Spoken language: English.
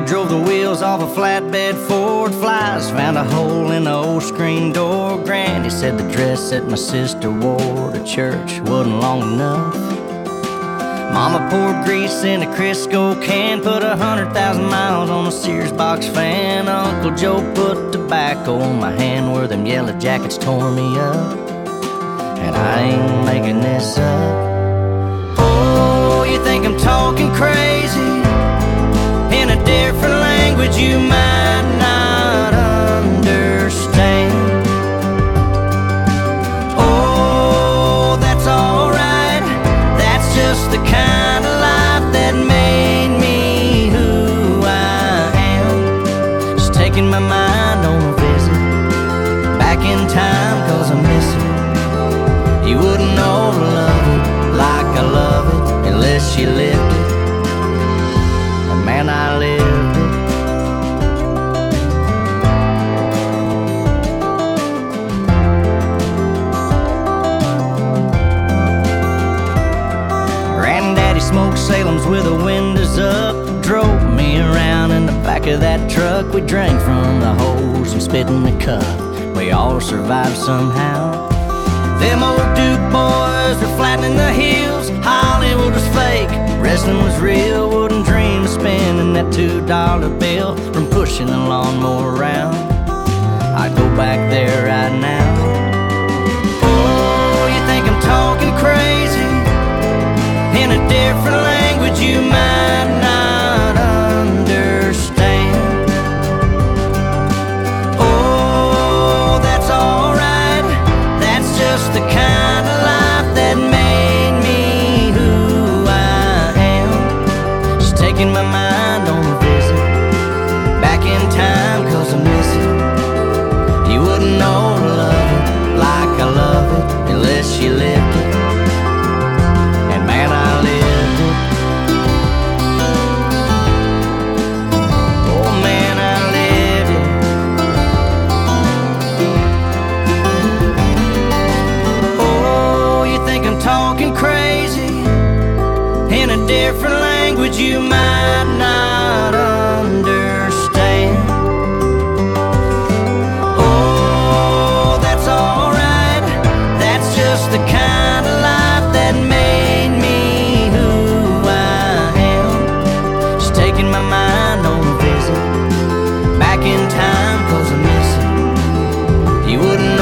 drove the wheels off a flatbed Ford. Flies found a hole in the old screen door. Granny said the dress that my sister wore to church wasn't long enough. Mama poured grease in a Crisco can, put a hundred thousand miles on a Sears box fan. Uncle Joe put tobacco on my hand where them yellow jackets tore me up. And I ain't making this up. Oh, you think I'm talking crazy The kind of life that made me who I am. Just taking my mind on a visit back in time, cause I miss it. You wouldn't know Salem's with the windows up. Drove me around in the back of that truck. We drank from the hose and spit in the cup. We all survived somehow. Them old Duke boys were flattening the heels. Hollywood was fake, wrestling was real. Wouldn't dream of spending that two dollar bill from pushing the lawnmower around. I'd go back there right now. Oh, you think I'm talking crazy in a different you might different language you might not understand. Oh, that's alright, that's just the kind of life that made me who I am. Taking my mind on a visit back in time, cause I miss it. You wouldn't.